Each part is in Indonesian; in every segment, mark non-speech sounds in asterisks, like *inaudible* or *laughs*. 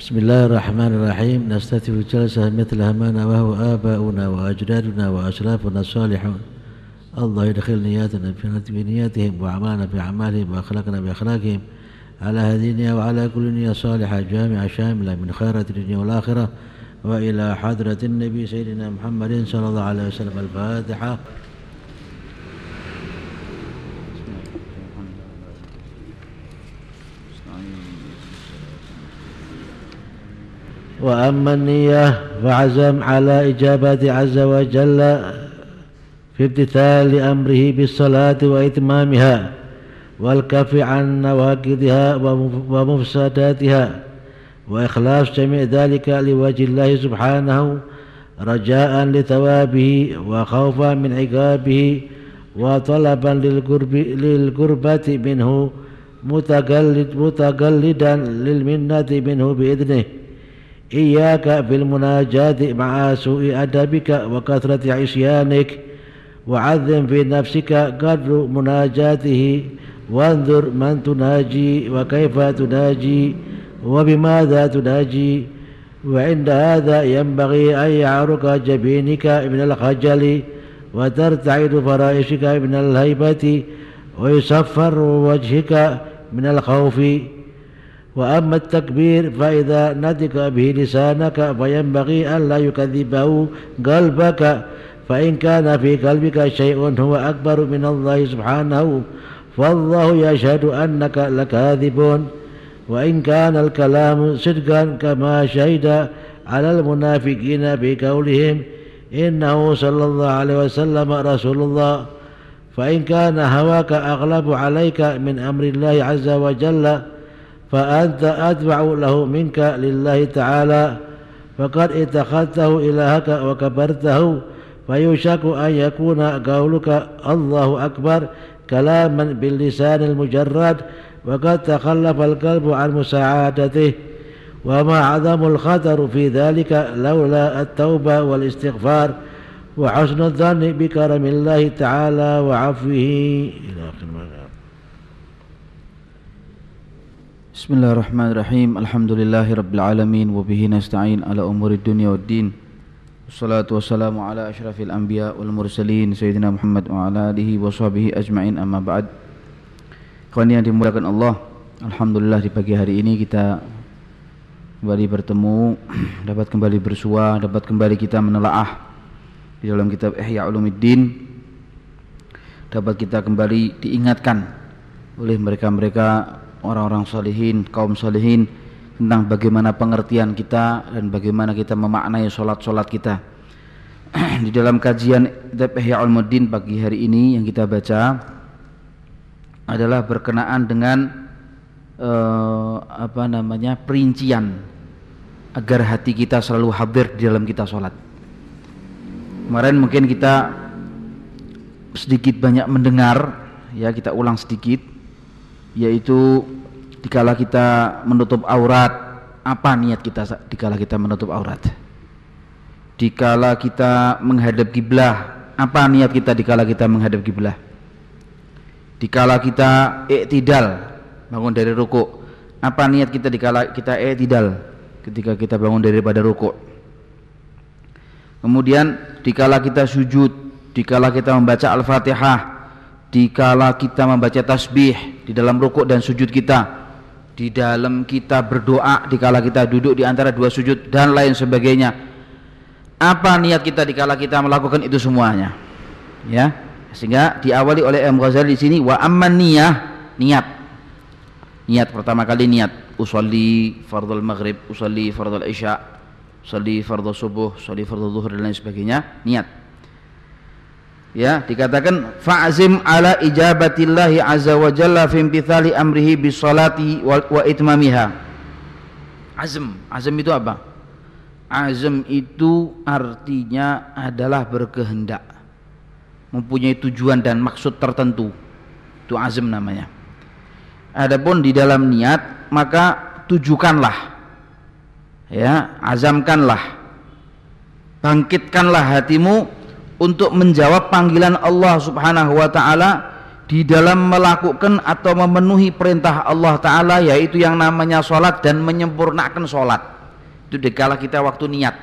بسم الله الرحمن الرحيم نستفتح الجلسة مثلها ما نواه آباؤنا وأجدادنا وأسلافنا الصالحون الله يدخل نياتنا في نياتهم وأعمالنا في أعمالهم وأخلاقنا بأخلاقهم على هذه النية وعلى كل نية صالحة جامعة شاملة من خيرات الدنيا والآخرة وإلى حضرة النبي سيدنا محمد صلى الله عليه وسلم الفاتحة وأما النية فعزم على إجابة عز وجل في امتثال أمره بالصلاة وإتمامها والكف عن نواقضها ومفسداتها وإخلاص جميع ذلك لوجه الله سبحانه رجاء لثوابه وخوفا من عقابه وطلبا للقرب للقربة منه متقلد متقلدا للمنة منه بإذنه. إياك في المناجاة مع سوء أدبك وكثرة عصيانك وعظم في نفسك قدر مناجاته. وانظر من تناجي وكيف تناجي وبماذا تناجي. وعند هذا ينبغي أن يعرق جبينك من الخجل وترتعد فرائشك من الهيبة ويصفر وجهك من الخوف. وأما التكبير فإذا نطق به لسانك فينبغي أن لا يكذبه قلبك فإن كان في قلبك شيء هو أكبر من الله سبحانه فالله يشهد أنك لكاذب وإن كان الكلام صدقا كما شهد على المنافقين بقولهم إنه صلى الله عليه وسلم رسول الله. فإن كان هواك أغلب عليك من أمر الله عز وجل فأنت أتبع له منك لله تعالى فقد اتخذته إلهك وكبرته فيوشك أن يكون قولك الله أكبر كلاما باللسان المجرد وقد تخلف القلب عن مساعدته. وما عظم الخطر في ذلك لولا التوبة والاستغفار وحسن الظن بكرم الله تعالى وعفوه. إلى آخر Bismillahirrahmanirrahim. Alhamdulillahirabbil alamin nasta'in ala umuri dunia wa din. Salatu wassalamu ala ashrafil anbiya wal mursalin sayyidina Muhammad wa ala alihi wa sahbihi ajmain amma ba'd. Kawan yang dimulakan Allah, alhamdulillah di pagi hari ini kita kembali bertemu, *clears throat* dapat kembali bersua, dapat kembali kita menelaah di dalam kitab Ihya Ulumiddin. Dapat kita kembali diingatkan oleh mereka-mereka orang-orang salihin, kaum salihin tentang bagaimana pengertian kita dan bagaimana kita memaknai solat-solat kita. *clears throat* Di dalam kajian Kitab Ihya Ulumuddin pagi hari ini yang kita baca adalah berkenaan dengan uh, apa namanya perincian agar hati kita selalu hadir di dalam kita solat. Kemarin mungkin kita sedikit banyak mendengar ya kita ulang sedikit yaitu dikala kita menutup aurat. Apa niat kita dikala kita menutup aurat? Dikala kita menghadap kiblah. Apa niat kita dikala kita menghadap kiblah? Dikala kita iktidal bangun dari ruku apa niat kita dikala kita iktidal ketika kita bangun daripada ruku kemudian dikala kita sujud dikala kita membaca al-fatihah dikala kita membaca tasbih di dalam rukuk dan sujud kita di dalam kita berdoa dikala kita duduk di antara dua sujud dan lain sebagainya apa niat kita dikala kita melakukan itu semuanya? Ya sehingga diawali oleh M Ghazali di sini wa amman niyah niat. Niat pertama kali niat usolli fardul maghrib usolli fardul isya usolli fardul subuh usolli fardul zuhur dan lain sebagainya niat ya dikatakan fa'zim ala ijabatillahi azza wa jalla fi imtithali amrihi bis salati wa, wa itmamiha. Azm. Azm itu apa? Azm itu artinya adalah berkehendak. Mempunyai tujuan dan maksud tertentu. Itu azm namanya. Adapun di dalam niat maka tujukanlah. Ya azamkanlah. Bangkitkanlah hatimu untuk menjawab panggilan Allah Subhanahu wa taala di dalam melakukan atau memenuhi perintah Allah Ta'ala yaitu yang namanya sholat dan menyempurnakan sholat. Itu dikala kita waktu niat.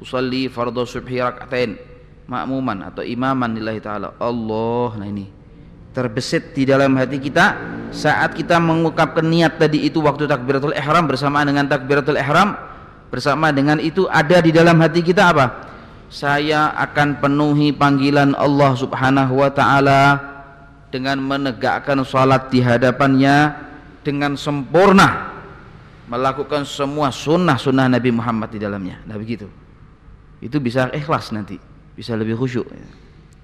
Usalli fardhu subhi rak'atain makmuman atau imaman lillahi ta'ala. Allah nah ini. Terbesit di dalam hati kita saat kita mengungkapkan niat tadi itu waktu takbiratul ihram bersamaan dengan takbiratul ihram bersama dengan itu ada di dalam hati kita apa saya akan penuhi panggilan Allah Subhanahu wa taala dengan menegakkan salat di hadapannya dengan sempurna melakukan semua sunnah-sunnah Nabi Muhammad di dalamnya. Nah begitu. Itu bisa ikhlas nanti bisa lebih khusyuk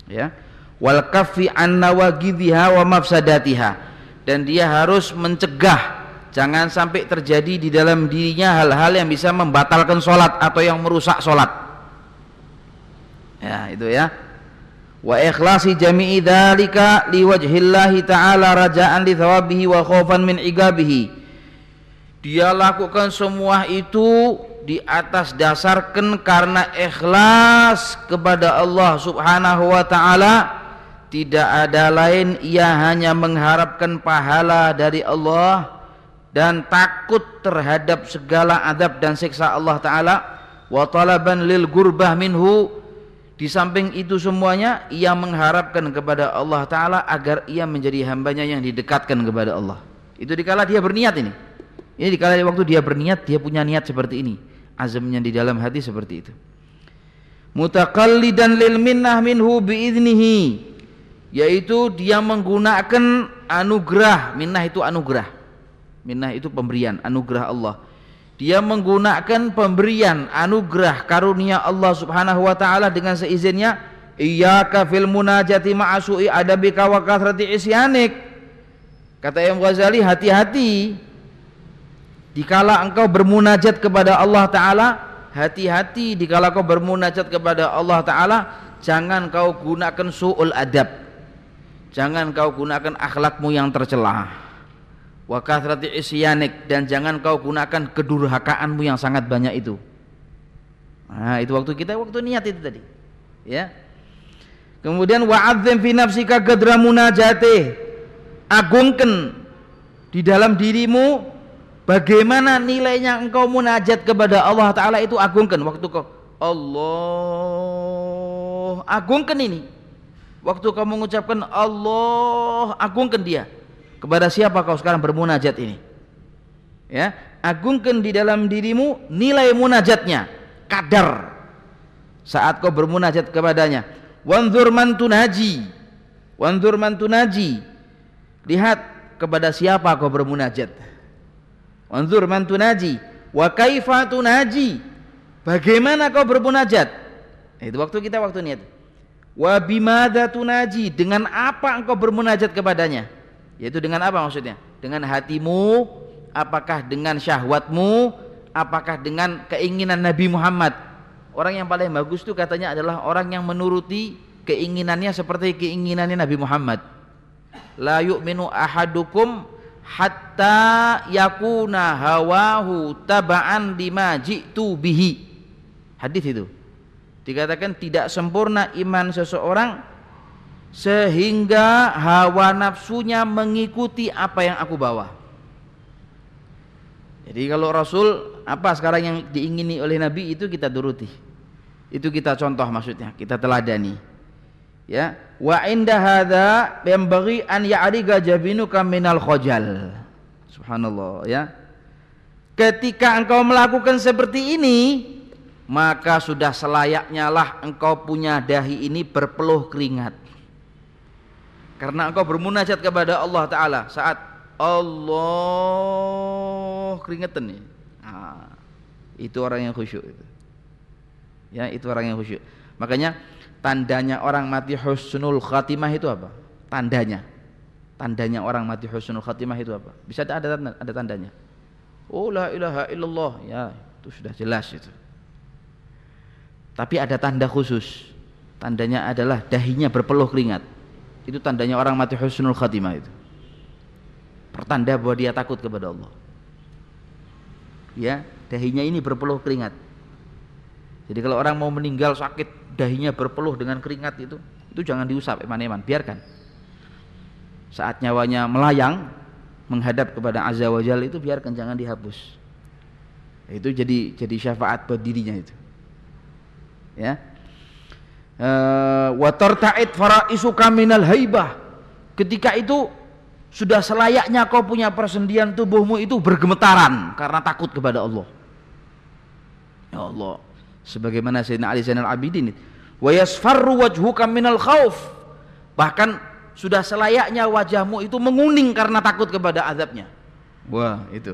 ya. Wal kafi an nawagidhiha wa mafsadatiha. Dan dia harus mencegah jangan sampai terjadi di dalam dirinya hal-hal yang bisa membatalkan sholat atau yang merusak sholat ya itu ya. Wa ikhlasi jami'i dzalika liwajhillahi ta'ala raja'an li thawabihi wa khaufan min igabihi dia lakukan semua itu di atas dasarkan karena ikhlas kepada Allah Subhanahu wa taala. Tidak ada lain ia hanya mengharapkan pahala dari Allah dan takut terhadap segala adab dan siksa Allah taala. Wa talaban lil gurbah minhu di samping itu semuanya ia mengharapkan kepada Allah Ta'ala agar ia menjadi hambanya yang didekatkan kepada Allah. Itu dikala dia berniat ini. Ini dikala waktu dia berniat dia punya niat seperti ini. Azamnya di dalam hati seperti itu. Mutaqallidan lil minnah minhu biiznihi yaitu dia menggunakan anugerah minnah itu anugerah minnah itu pemberian anugerah Allah dia menggunakan pemberian anugerah karunia Allah Subhanahu wa taala dengan seizinnya iyyaka fil munajati ma'asu'i adabika wa kathrati isyanik. Kata Imam Ghazali hati-hati. Dikala engkau bermunajat kepada Allah taala hati-hati dikala kau bermunajat kepada Allah taala jangan kau gunakan suul adab. Jangan kau gunakan akhlakmu yang tercela wa kathrati isyanik dan jangan kau gunakan kedurhakaanmu yang sangat banyak itu. Nah itu waktu kita waktu niat itu tadi. Ya. Kemudian wa'adzim fi nafsika gadra munajati agungkan di dalam dirimu bagaimana nilainya engkau munajat kepada Allah taala itu agungkan. Waktu kau Allah agungkan ini. Waktu kamu mengucapkan Allah agungkan dia kepada siapa kau sekarang bermunajat ini? Ya, agungkan di dalam dirimu nilai munajatnya, kadar saat kau bermunajat kepadanya. Wanzur man tunaji. Wanzur man tunaji. Lihat kepada siapa kau bermunajat. Wanzur man tunaji wa kaifa tunaji. Bagaimana kau bermunajat? Itu waktu kita waktu niat. Wa bimada tunaji, dengan apa engkau bermunajat kepadanya? Yaitu dengan apa maksudnya? Dengan hatimu, apakah dengan syahwatmu, apakah dengan keinginan Nabi Muhammad? Orang yang paling bagus itu katanya adalah orang yang menuruti keinginannya seperti keinginannya Nabi Muhammad. La yu'minu ahadukum hatta yakuna hawahu taba'an lima jitu bihi. Hadis itu. Dikatakan tidak sempurna iman seseorang sehingga hawa nafsunya mengikuti apa yang aku bawa. Jadi kalau Rasul apa sekarang yang diingini oleh Nabi itu kita turuti. Itu kita contoh maksudnya, kita teladani. Ya, wa inda hadza yanbaghi an ya'riga jabinuka minal khajal. Subhanallah ya. Ketika engkau melakukan seperti ini, maka sudah selayaknya lah engkau punya dahi ini berpeluh keringat karena engkau bermunajat kepada Allah Ta'ala. Saat Allah keringetan nih. Nah, itu orang yang khusyuk itu. ya itu orang yang khusyuk. Makanya tandanya orang mati husnul khatimah itu apa? Tandanya. Tandanya orang mati husnul khatimah itu apa? Bisa ada ada, ada tandanya? Oh la ilaha illallah. Ya itu sudah jelas itu. Tapi ada tanda khusus. Tandanya adalah dahinya berpeluh keringat itu tandanya orang mati husnul khatimah itu. Pertanda bahwa dia takut kepada Allah. Ya dahinya ini berpeluh keringat. Jadi kalau orang mau meninggal sakit dahinya berpeluh dengan keringat itu itu jangan diusap eman-eman biarkan. Saat nyawanya melayang menghadap kepada azza wajal itu biarkan jangan dihapus. Itu jadi jadi syafaat buat dirinya itu. Ya wa tarta'id faraisuka minal haibah. Ketika itu sudah selayaknya kau punya persendian tubuhmu itu bergemetaran karena takut kepada Allah. Ya Allah sebagaimana Sayyidina Ali Zainal Abidin wa yasfarru wajhuka minal khauf bahkan sudah selayaknya wajahmu itu menguning karena takut kepada azabnya. Wah itu.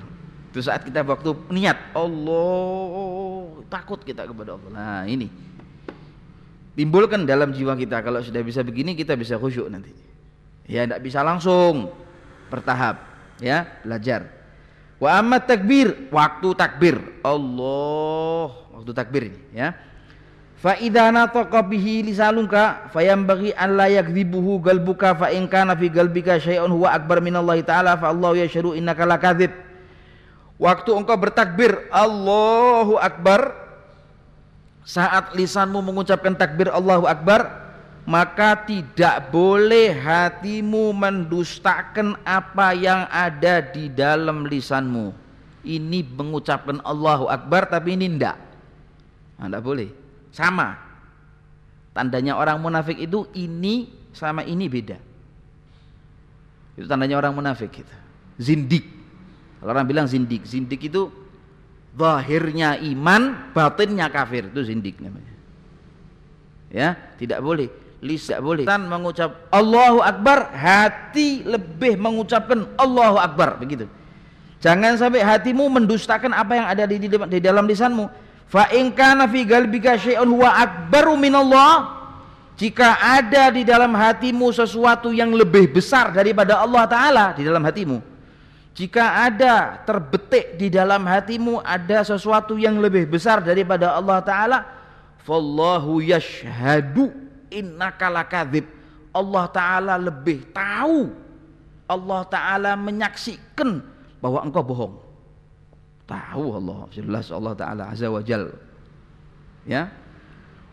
Itu saat kita waktu niat Allah takut kita kepada Allah. Nah, ini timbulkan dalam jiwa kita kalau sudah bisa begini kita bisa khusyuk nanti. Ya, tidak bisa langsung bertahap, ya, belajar. Wa amma takbir, waktu takbir. Allah, waktu takbir ini, ya. Fa idza nataqa bihi lisalunka fayambaghi an la yakdzibuhu galbuka fa in kana fi galbika syai'un huwa akbar minallahi ta'ala fa Allah yashhadu innaka lakadzib Waktu engkau bertakbir Allahu Akbar Saat lisanmu mengucapkan takbir Allahu Akbar Maka tidak boleh hatimu mendustakan apa yang ada di dalam lisanmu. Ini mengucapkan Allahu Akbar tapi ini tidak nah, Tidak boleh. Sama. Tandanya orang munafik itu ini sama ini beda. Itu tandanya orang munafik gitu. Zindik. Orang bilang zindik, zindik itu zahirnya iman, batinnya kafir, itu zindik namanya. Ya, tidak boleh. Lis tidak boleh. Tan mengucap Allahu Akbar, hati lebih mengucapkan Allahu Akbar, begitu. Jangan sampai hatimu mendustakan apa yang ada di, di, di dalam lisanmu. Fa in kana fi qalbika syai'un huwa akbaru minallah. Jika ada di dalam hatimu sesuatu yang lebih besar daripada Allah taala di dalam hatimu, jika ada terbetik di dalam hatimu ada sesuatu yang lebih besar daripada Allah Ta'ala Fallahu yashhadu innaka lakadzib. Allah Ta'ala lebih tahu. Allah Ta'ala menyaksikan bahwa engkau bohong. Tahu Allah jelas Allah Ta'ala Azza wa Jal. Ya.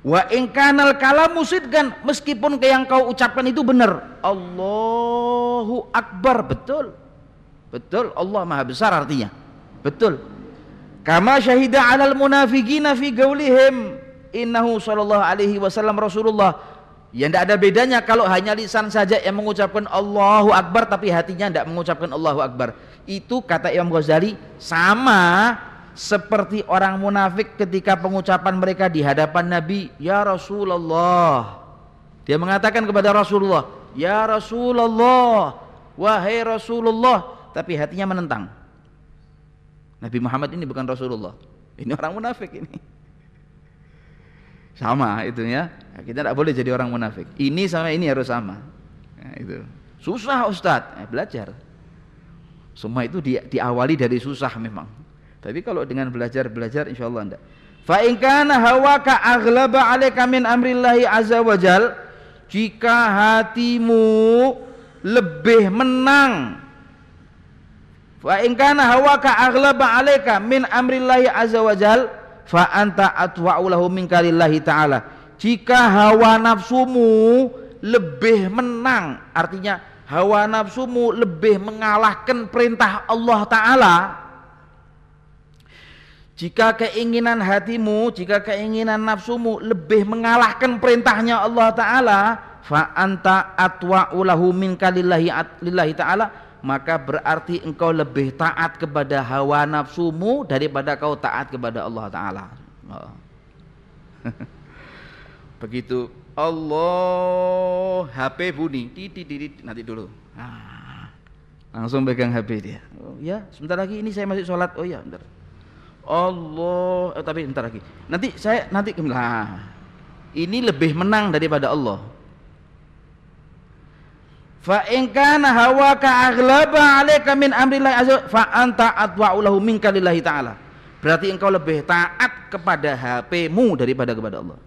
Wa ingkanal kalamu sidgan meskipun yang kau ucapkan itu benar Allahu Akbar betul Betul, Allah Maha Besar artinya. Betul. Kama syahida 'alal munafiqina fi gaulihim innahu sallallahu alaihi wasallam Rasulullah. Ya tidak ada bedanya kalau hanya lisan saja yang mengucapkan Allahu Akbar tapi hatinya tidak mengucapkan Allahu Akbar. Itu kata Imam Ghazali sama seperti orang munafik ketika pengucapan mereka di hadapan Nabi, "Ya Rasulullah." Dia mengatakan kepada Rasulullah, "Ya Rasulullah, wahai Rasulullah, tapi hatinya menentang. Nabi Muhammad ini bukan Rasulullah. Ini orang munafik ini. Sama itu ya. Kita tidak boleh jadi orang munafik. Ini sama ini harus sama. Nah, itu. Susah Ustadz. Eh, belajar. Semua itu di, diawali dari susah memang. Tapi kalau dengan belajar-belajar insya Allah enggak. Fa in kana hawaka aghlaba 'alaika min amrillahi azza wajal jika hatimu lebih menang Wa in kana hawaka aghlaba alayka min amrillahi azza wajal fa anta atwa'u lahu min kalillahi ta'ala. Jika hawa nafsumu lebih menang, artinya hawa nafsumu lebih mengalahkan perintah Allah taala. Jika keinginan hatimu, jika keinginan nafsumu lebih mengalahkan perintahnya Allah taala, fa anta atwa'u lahu min kalillahi lillahi ta'ala maka berarti engkau lebih taat kepada hawa nafsumu daripada kau taat kepada Allah Ta'ala. Oh. *laughs* begitu. Allah HP bunyi. Titit nanti dulu. Ah. langsung pegang HP dia. Oh, ya sebentar lagi ini saya masih sholat. Oh ya bentar. Allah eh, tapi bentar lagi. Nanti saya nanti nah, ini lebih menang daripada Allah Fa in kana hawaka aghlaba 'alaika min amrillah azza fa anta atwa'u lahu minka lillahi ta'ala. Berarti engkau lebih taat kepada HP-mu daripada kepada Allah.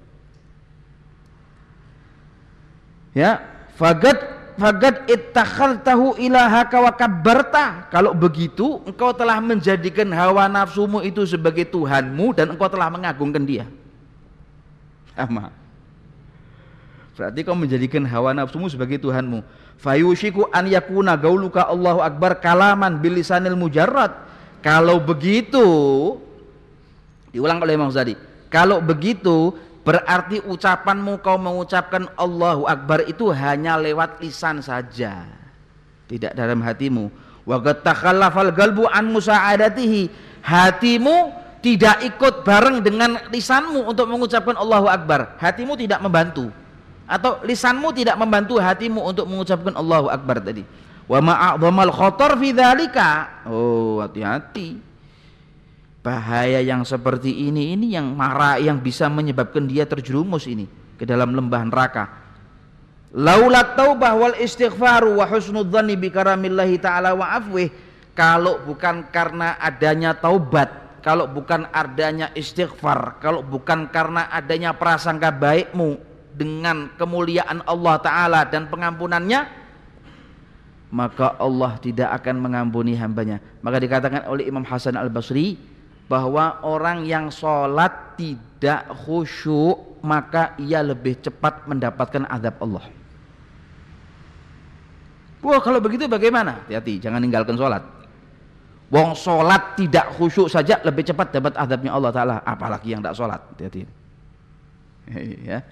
Ya, fagad fagad ittakhaltahu ilahaka wa kabbarta. Kalau begitu, engkau telah menjadikan hawa nafsumu itu sebagai Tuhanmu dan engkau telah mengagungkan dia. Sama. Berarti kau menjadikan hawa nafsumu sebagai Tuhanmu. Fayushiku an yakuna gauluka Allahu Akbar kalaman bilisanil mujarrad. Kalau begitu, diulang oleh Imam Zadi. Kalau begitu, berarti ucapanmu kau mengucapkan Allahu Akbar itu hanya lewat lisan saja. Tidak dalam hatimu. Wa qad takhallafal galbu an musa'adatihi. Hatimu tidak ikut bareng dengan lisanmu untuk mengucapkan Allahu Akbar. Hatimu tidak membantu atau lisanmu tidak membantu hatimu untuk mengucapkan Allahu Akbar tadi. Wa ma'adhamal khotor fi dzalika. Oh, hati-hati. Bahaya yang seperti ini ini yang marah yang bisa menyebabkan dia terjerumus ini ke dalam lembah neraka. Laulat taubah wal istighfaru wa husnudzanni bi karamillahi taala wa afwih kalau bukan karena adanya taubat, kalau bukan adanya istighfar, kalau bukan karena adanya prasangka baikmu dengan kemuliaan Allah Ta'ala dan pengampunannya maka Allah tidak akan mengampuni hambanya. Maka dikatakan oleh Imam Hasan Al-Basri bahwa orang yang sholat tidak khusyuk maka ia lebih cepat mendapatkan azab Allah. Wah kalau begitu bagaimana? Hati-hati jangan tinggalkan sholat. Wong sholat tidak khusyuk saja lebih cepat dapat azabnya Allah Ta'ala. Apalagi yang tidak sholat. Hati-hati. *laughs* Ya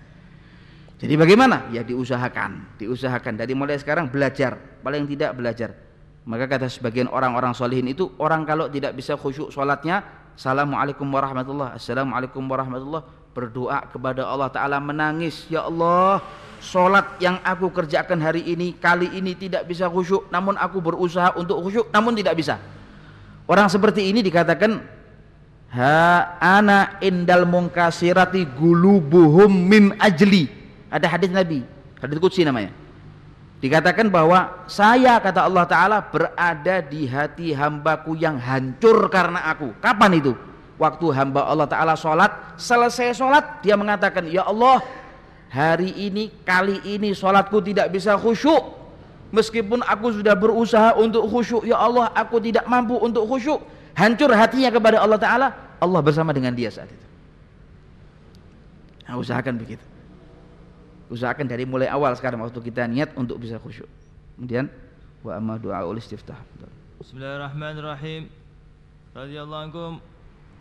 jadi bagaimana? Ya diusahakan, diusahakan. Dari mulai sekarang belajar, paling tidak belajar. Maka kata sebagian orang-orang solehin itu orang kalau tidak bisa khusyuk sholatnya, assalamualaikum warahmatullah, assalamualaikum warahmatullah, berdoa kepada Allah Taala menangis, ya Allah, sholat yang aku kerjakan hari ini kali ini tidak bisa khusyuk, namun aku berusaha untuk khusyuk, namun tidak bisa. Orang seperti ini dikatakan ha ana indal mungkasirati gulubuhum min ajli ada hadis Nabi, hadis Qudsi namanya. Dikatakan bahwa saya kata Allah Ta'ala berada di hati hambaku yang hancur karena aku. Kapan itu? Waktu hamba Allah Ta'ala sholat, selesai sholat dia mengatakan, Ya Allah hari ini, kali ini sholatku tidak bisa khusyuk. Meskipun aku sudah berusaha untuk khusyuk, Ya Allah aku tidak mampu untuk khusyuk. Hancur hatinya kepada Allah Ta'ala, Allah bersama dengan dia saat itu. Nah, usahakan begitu usahakan dari mulai awal sekarang waktu kita niat untuk bisa khusyuk. Kemudian wa amma doa ul istiftah. Bismillahirrahmanirrahim. Radhiyallahu ankum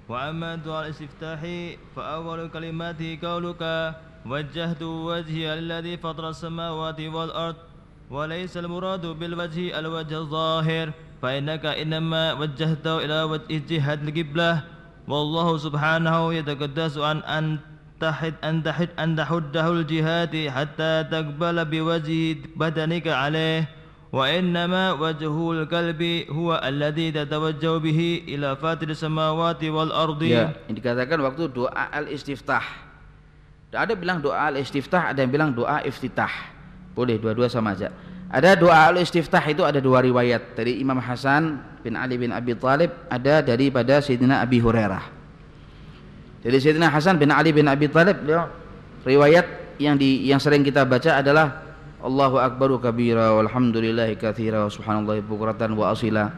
wa amma doa istiftahi fa awwalu kalimati qauluka wajjahtu wajhi alladhi fatara as-samawati wal ard wa laysa al-muradu bil wajhi al-wajh al-zahir fa innaka inma wajjahta ila wajhi jihad al-qiblah. Wallahu subhanahu yataqaddasu an an تحد أن تحد أن تحده الجهاد حتى تقبل بوجه بدنك عليه وإنما وجه القلب هو الذي تتوجه به إلى فاتر السماوات والأرض ya, ini dikatakan waktu doa al-istiftah ada bilang doa al-istiftah ada yang bilang doa iftitah boleh dua-dua sama aja ada doa al-istiftah itu ada dua riwayat dari Imam Hasan bin Ali bin Abi Talib ada daripada Sayyidina Abi Hurairah jadi Sayyidina Hasan bin Ali bin Abi Thalib beliau riwayat yang di yang sering kita baca adalah Allahu akbaru kabira walhamdulillahi katsira wa subhanallahi bukratan wa asila.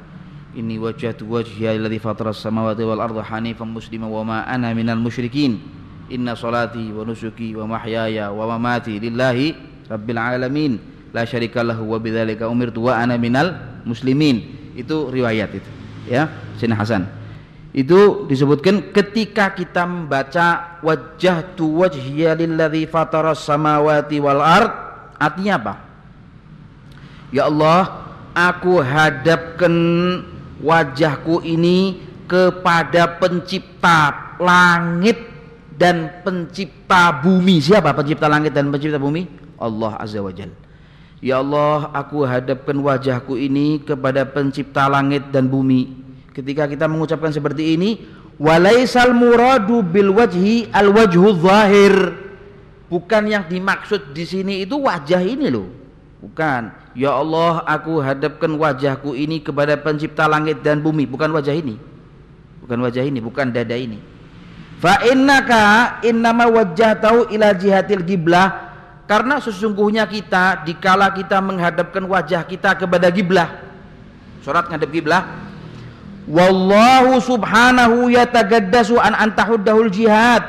Inni wajjahtu wajhiya alladhi fatara as-samawati wal arda hanifan musliman wa ma ana minal musyrikin. Inna salati wa nusuki wa mahyaya wa mamati lillahi rabbil alamin. La syarika lahu wa bidzalika umirtu wa ana minal muslimin. Itu riwayat itu ya Sayyidina Hasan itu disebutkan ketika kita membaca wajah tu wajhiya lilladzi fataras samawati wal ard. Artinya apa? Ya Allah aku hadapkan wajahku ini kepada pencipta langit dan pencipta bumi. Siapa pencipta langit dan pencipta bumi? Allah azza wajal ya Allah aku hadapkan wajahku ini kepada pencipta langit dan bumi ketika kita mengucapkan seperti ini walaisal muradu bil wajhi al wajhu zahir. Bukan yang dimaksud di sini itu wajah ini loh. Bukan. Ya Allah aku hadapkan wajahku ini kepada pencipta langit dan bumi. Bukan wajah ini. Bukan wajah ini bukan dada ini. Fa innaka innama wajjahtahu ila jihatil giblah karena sesungguhnya kita dikala kita menghadapkan wajah kita kepada giblah surat ngadep giblah Wallahu subhanahu yatagaddasu an antahuddahul jihad.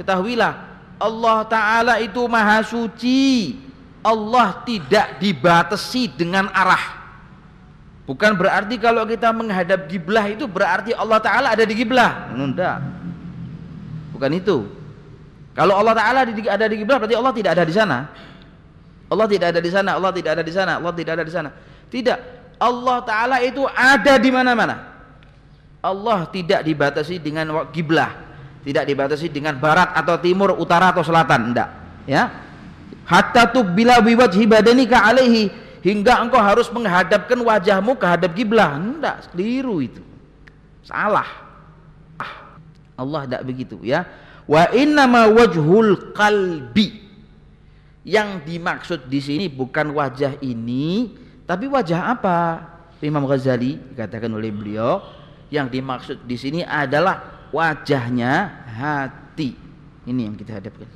Ketahuilah Allah taala itu maha suci. Allah tidak dibatasi dengan arah. Bukan berarti kalau kita menghadap giblah itu berarti Allah taala ada di giblah. Enggak. Bukan itu. Kalau Allah taala ada di giblah berarti Allah tidak ada di sana. Allah tidak ada di sana, Allah tidak ada di sana, Allah tidak ada di sana. Tidak. Allah taala itu ada di mana-mana. Allah tidak dibatasi dengan giblah tidak dibatasi dengan barat atau timur, utara atau selatan, enggak. Ya. Hatta bila biwajhi badanika alaihi hingga engkau harus menghadapkan wajahmu ke hadap kiblah. Enggak, keliru itu. Salah. Ah, Allah tidak begitu ya. Wa innama wajhul qalbi. Yang dimaksud di sini bukan wajah ini, tapi wajah apa? Imam Ghazali dikatakan oleh beliau yang dimaksud di sini adalah wajahnya hati. Ini yang kita hadapkan.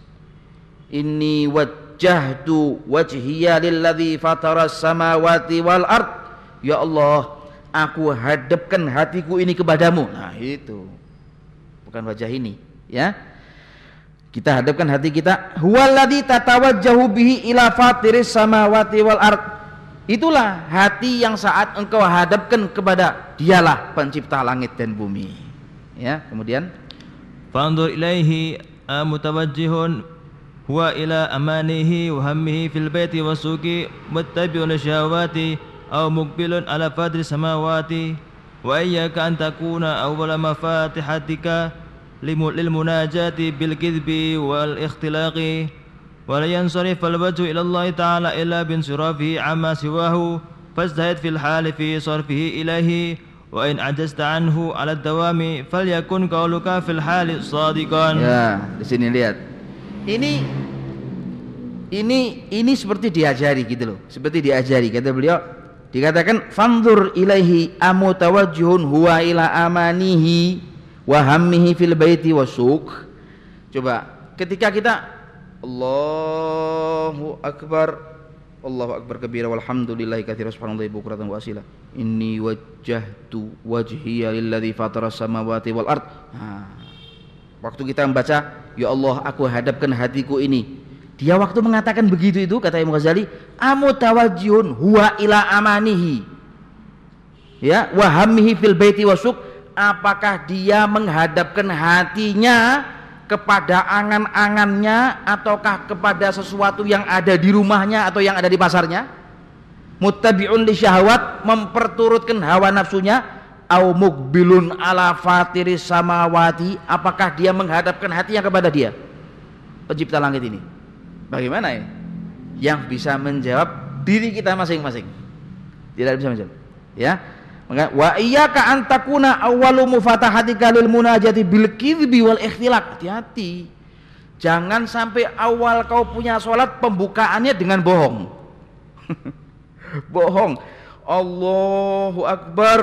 Ini wajjahtu wajhiya lilladzi fatara samawati wal ard. Ya Allah aku hadapkan hatiku ini kepadamu. Nah itu. Bukan wajah ini ya. Kita hadapkan hati kita. Huwaladzi tatawajjahu bihi ila fatiris samawati wal ard itulah hati yang saat engkau hadapkan kepada dialah pencipta langit dan bumi. Ya kemudian? Fanzur ilaihi mutawajjihun huwa ila amanihi wa hammihi fil baiti wasuqi muttabi'un syahawati aw muqbilun ala fadri samawati wa iyyaka an takuna awwala mafatihatika lil munajati bil kidbi wal ikhtilaqi ولا ينصرف الوجه إلى الله تعالى إلا بانصرافه عما سواه فازدهد في الحال في صرفه إليه wa in ajasta anhu ala dawami falyakun qauluka fil hali sadiqan ya di sini lihat ini ini ini seperti diajari gitu loh seperti diajari kata beliau dikatakan fanzur ilaihi amutawajjihun huwa ila amanihi wa hammihi fil baiti wasuk coba ketika kita Allahu akbar Allahu akbar kabira walhamdulillahi katsira subhanallahi bukratan wa asila. Inni wajjahtu wajhiya lilladzi fatara samawati wal ard. Nah, waktu kita membaca, ya Allah aku hadapkan hatiku ini. Dia waktu mengatakan begitu itu kata Imam Ghazali, amutawajjihun huwa ila amanihi. Ya, wa hammihi fil baiti wasuk. Apakah dia menghadapkan hatinya kepada angan-angannya ataukah kepada sesuatu yang ada di rumahnya atau yang ada di pasarnya? Muttabi'un li syahwat memperturutkan hawa nafsunya. Au mukbilun ala fatiri samawati apakah dia menghadapkan hatinya kepada dia? Pencipta langit ini. Bagaimana ya yang bisa menjawab diri kita masing-masing. Tidak bisa menjawab. Ya wa iyyaka an takuna awwalu mufatahatika lil munajati bil kidbi wal ikhtilaq. Hati-hati. Jangan sampai awal kau punya sholat pembukaannya dengan bohong. *laughs* bohong. Allahu Akbar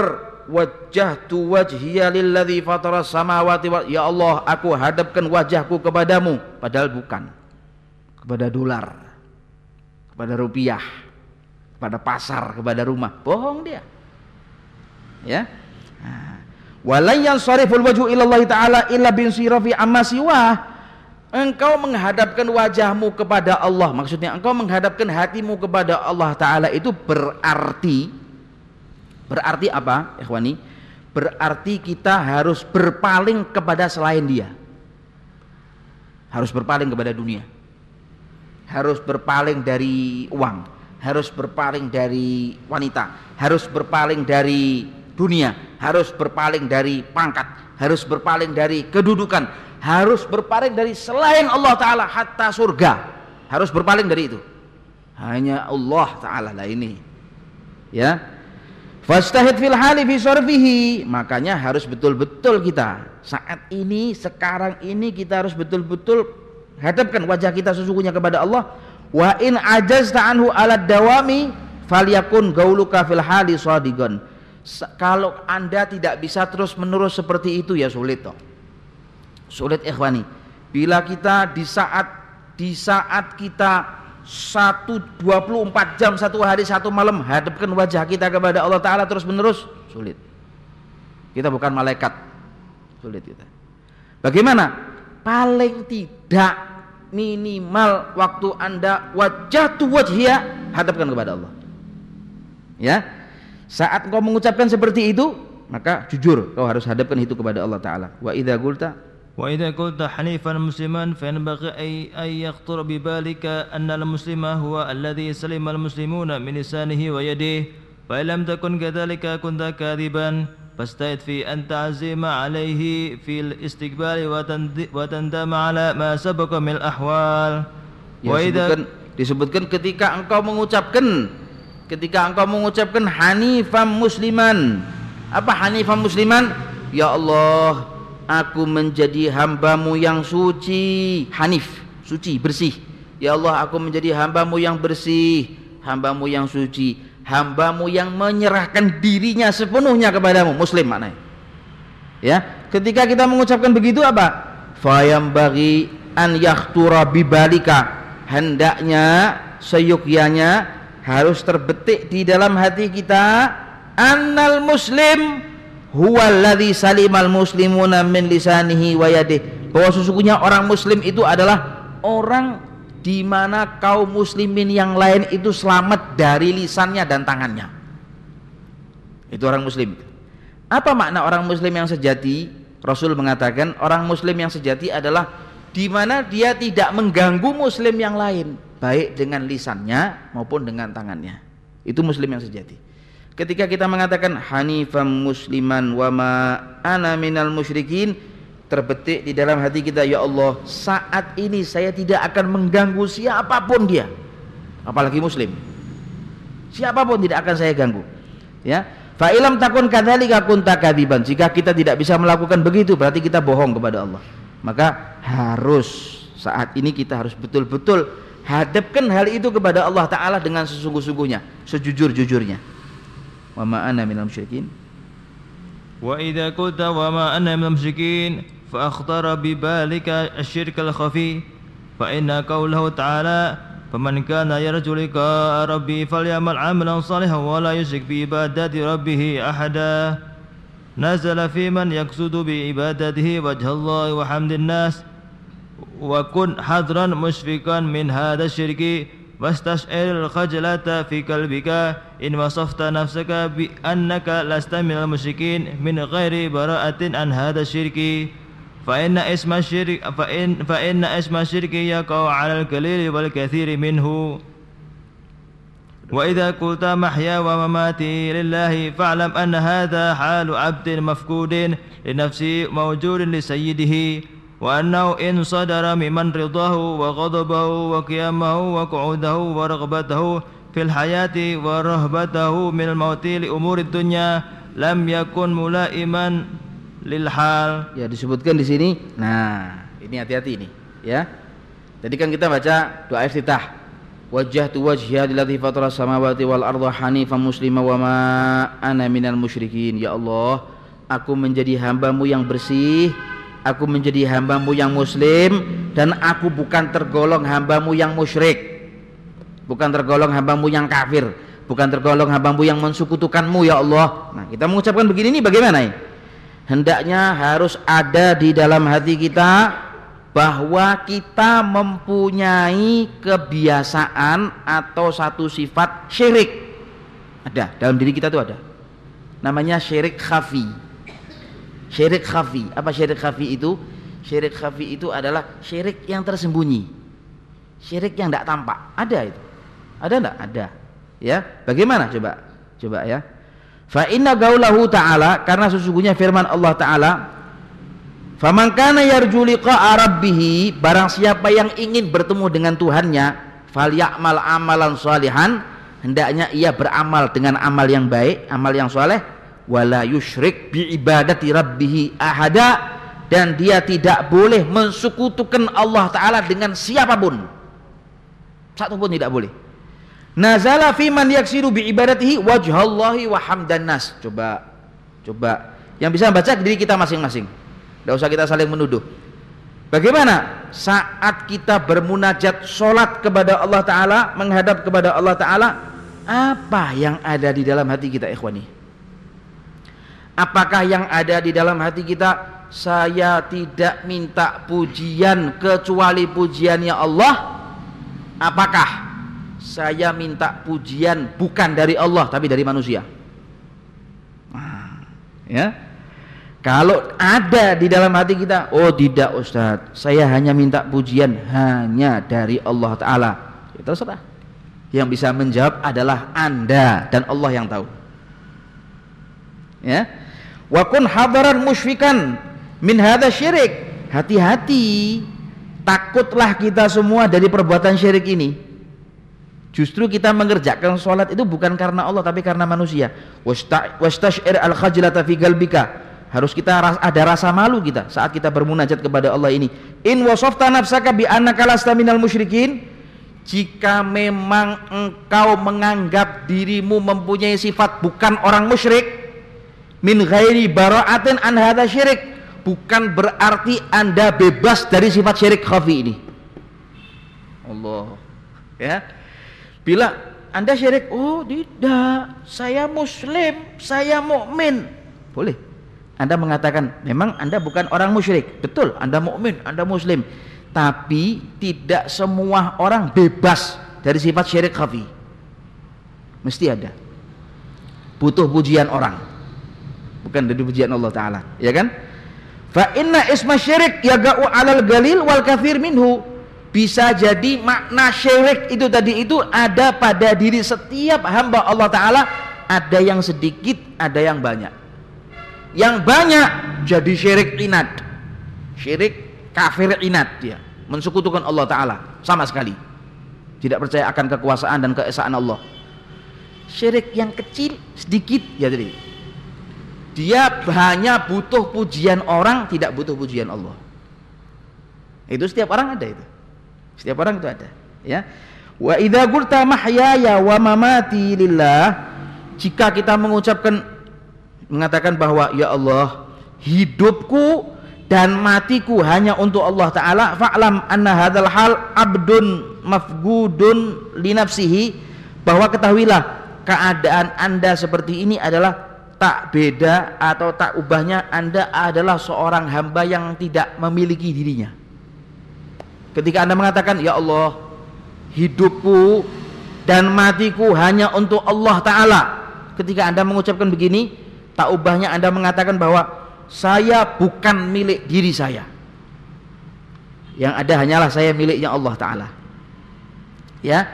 wajjahtu wajhiya lilladzi fatara samawati wa ya Allah aku hadapkan wajahku kepadamu padahal bukan kepada dolar kepada rupiah kepada pasar kepada rumah bohong dia ya. Walai yang sariful wajhu ilallah ta'ala illa bin sirafi amma engkau menghadapkan wajahmu kepada Allah. Maksudnya engkau menghadapkan hatimu kepada Allah Ta'ala itu berarti berarti apa ikhwani? Berarti kita harus berpaling kepada selain dia. Harus berpaling kepada dunia. Harus berpaling dari uang. Harus berpaling dari wanita. Harus berpaling dari dunia, harus berpaling dari pangkat, harus berpaling dari kedudukan, harus berpaling dari selain Allah Ta'ala hatta surga. Harus berpaling dari itu. Hanya Allah Ta'ala lah ini. Ya. Fastahid fil hali fi. Makanya harus betul-betul kita saat ini, sekarang ini kita harus betul-betul hadapkan wajah kita sesungguhnya kepada Allah. Wa in ajazta anhu ala dawami falyakun gauluka fil hali sadigon kalau anda tidak bisa terus menerus seperti itu ya sulit toh. Sulit ikhwani. Bila kita di saat di saat kita satu 24 jam satu hari satu malam hadapkan wajah kita kepada Allah Ta'ala terus menerus sulit. Kita bukan malaikat. Sulit kita. Bagaimana? Paling tidak minimal waktu Anda wajah tu wajhia hadapkan kepada Allah. Ya. Saat engkau mengucapkan seperti itu, maka jujur kau harus hadapkan itu kepada Allah taala. Wa idza qulta وإذا كنت حنيفا مسلما فينبغي أي أن يخطر ببالك أن المسلم هو الذي سلم المسلمون من لسانه ويده فإن لم تكن كذلك كنت كاذبا فاستعد في أن تعزم عليه في الاستقبال وتند- وتندم على ما سبق من الأحوال Ya, disebutkan, disebutkan ketika engkau mengucapkan ketika engkau mengucapkan hanifam musliman. Apa hanifam musliman? Ya Allah aku menjadi hambamu yang suci. Hanif suci bersih. Ya Allah aku menjadi hambamu yang bersih. Hambamu yang suci. Hambamu yang menyerahkan dirinya sepenuhnya kepadamu. Muslim maknanya. Ya ketika kita mengucapkan begitu apa? Fayam bagi an yakhtura bibalika. Hendaknya seyukyanya harus terbetik di dalam hati kita annal muslim huwallazi salimal muslimuna min lisanihi wa yadihi. Bahwa sesungguhnya orang muslim itu adalah orang di mana kaum muslimin yang lain itu selamat dari lisannya dan tangannya. Itu orang muslim. Apa makna orang muslim yang sejati? Rasul mengatakan orang muslim yang sejati adalah di mana dia tidak mengganggu muslim yang lain baik dengan lisannya maupun dengan tangannya. Itu muslim yang sejati. Ketika kita mengatakan hanifam musliman wa ma ana minal musyrikin terbetik di dalam hati kita ya Allah saat ini saya tidak akan mengganggu siapa pun dia. Apalagi muslim. Siapa pun tidak akan saya ganggu. Ya. Fa ilam takun kadzalika kunta kadziban. Jika kita tidak bisa melakukan begitu berarti kita bohong kepada Allah maka harus saat ini kita harus betul-betul hadapkan hal itu kepada Allah taala dengan sesungguh-sungguhnya sejujur-jujurnya wa ma ana minal musyrikin وإذا قلت وما أنا من المشركين فأخطر ببالك الشرك الخفي فإن قوله تعالى فمن كان يرجو لقاء ربي فليعمل عملا صالحا ولا يشرك بعبادة ربه أحدا نزل في من يقصد بعبادته وجه الله وحمد الناس وكن حذرا مشفقا من هذا الشرك واستشعر الخجلة في قلبك. إن وصفت نفسك بأنك لست من المشركين من غير براءة عن هذا الشرك فإن اسم الشرك فإن فإن اسم الشرك يقع على القليل والكثير منه. وإذا قلت محيا ومماتي لله فاعلم أن هذا حال عبد مفقود لنفسه موجود لسيده وأنه إن صدر ممن رضاه وغضبه وقيامه وقعوده ورغبته في الحياة ورهبته من الموت لأمور الدنيا لم يكن ملائما للحال ya disebutkan di sini nah ini hati-hati ini ya tadi kan kita baca doa iftitah lilladzi fatara samawati wal arda hanifan muslima wa ma ana minal musyrikin. Ya Allah aku menjadi hambamu yang bersih aku menjadi hambamu yang muslim dan aku bukan tergolong hambamu yang musyrik. Bukan tergolong hambamu yang kafir bukan tergolong hambamu yang mensekutukanmu ya Allah. Nah kita mengucapkan begini ini bagaimana ini? Hendaknya harus ada di dalam hati kita bahwa kita mempunyai kebiasaan atau satu sifat syirik. Ada dalam diri kita itu ada. Namanya syirik khafi. Syirik khafi. Apa syirik khafi itu? Syirik khafi itu adalah syirik yang tersembunyi. Syirik yang tidak tampak. Ada itu. Ada enggak ada. Ya bagaimana coba? Coba ya. Fa inna gaulahu ta'ala karena sesungguhnya firman Allah taala Faman kana yarju liqa'a rabbih barang siapa yang ingin bertemu dengan Tuhannya falyamal amalan salihan hendaknya ia beramal dengan amal yang baik, amal yang soleh wala yusyrik bi ibadati rabbih ahada dan dia tidak boleh mensekutukan Allah taala dengan siapa pun. Satu pun tidak boleh. Nazala fi man yaksiru bi ibadatihi wajhallahi wa hamdan nas. Coba coba yang bisa baca diri kita masing-masing. Tidak usah kita saling menuduh. Bagaimana saat kita bermunajat solat kepada Allah Ta'ala menghadap kepada Allah Ta'ala apa yang ada di dalam hati kita ikhwani? Apakah yang ada di dalam hati kita saya tidak minta pujian kecuali pujiannya Allah? Apakah saya minta pujian bukan dari Allah tapi dari manusia? Nah, ya kalau ada di dalam hati kita oh tidak Ustadz saya hanya minta pujian hanya dari Allah Ta'ala. Ya, terserah yang bisa menjawab adalah anda dan Allah yang tahu. Ya? Wa kun hadaran musyfikan min hadha syirik. Hati-hati. Takutlah kita semua dari perbuatan syirik ini. Justru kita mengerjakan sholat itu bukan karena Allah tapi karena manusia. Wastashir al khajlata fi galbika harus kita ada rasa malu kita saat kita bermunajat kepada Allah ini. In wasafta nafsaka bi annaka lasta minal musyrikin jika memang engkau menganggap dirimu mempunyai sifat bukan orang musyrik min ghairi bara'atin an hadha syirik bukan berarti anda bebas dari sifat syirik khafi ini. Allah. Ya. Bila anda syirik oh tidak saya muslim saya mukmin. Boleh anda mengatakan memang anda bukan orang musyrik. Betul anda mukmin anda muslim. Tapi tidak semua orang bebas dari sifat syirik khafi. Mesti ada. Butuh pujian orang. Bukan dari pujian Allah taala. Ya kan? Fa inna isma syirik yaga'u alal galil wal kafir minhu. Bisa jadi makna syirik itu tadi itu ada pada diri setiap hamba Allah taala. Ada yang sedikit ada yang banyak yang banyak jadi syirik inat. Syirik kafir inat dia. Mensekutukan Allah taala. Sama sekali. Tidak percaya akan kekuasaan dan keesaan Allah. Syirik yang kecil sedikit ya tadi. Dia hanya butuh pujian orang tidak butuh pujian Allah. Itu setiap orang ada itu. Setiap orang itu ada ya. Wa idza qulta mahyaya wa mamati lillah jika kita mengucapkan mengatakan bahwa ya Allah hidupku dan matiku hanya untuk Allah taala. Fa'lam anna hadzal hal abdun mafgudun li nafsihi. Bahwa ketahuilah keadaan Anda seperti ini adalah tak beda atau tak ubahnya Anda adalah seorang hamba yang tidak memiliki dirinya. Ketika Anda mengatakan ya Allah hidupku dan matiku hanya untuk Allah taala. Ketika Anda mengucapkan begini tak ubahnya Anda mengatakan bahwa saya bukan milik diri saya. Yang ada hanyalah saya miliknya Allah taala. Ya.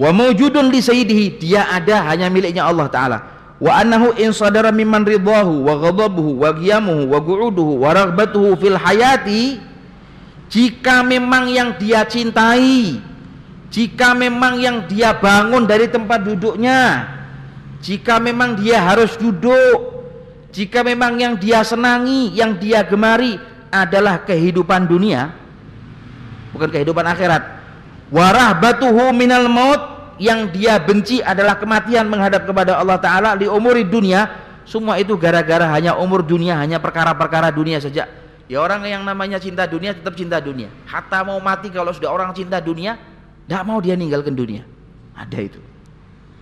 Wa mawjudun li sayyidihi dia ada hanya miliknya Allah taala. Wa annahu in sadara mimman ridahu wa ghadabuhu wa qiyamuhu wa qu'uduhu wa raghbatuhu fil hayati jika memang yang dia cintai jika memang yang dia bangun dari tempat duduknya jika memang dia harus duduk jika memang yang dia senangi, yang dia gemari adalah kehidupan dunia, bukan kehidupan akhirat. Warah batuhu minal maut yang dia benci adalah kematian menghadap kepada Allah Taala di umur dunia. Semua itu gara-gara hanya umur dunia, hanya perkara-perkara dunia saja. Ya orang yang namanya cinta dunia tetap cinta dunia. Hatta mau mati kalau sudah orang cinta dunia, tidak mau dia ninggalkan dunia. Ada itu.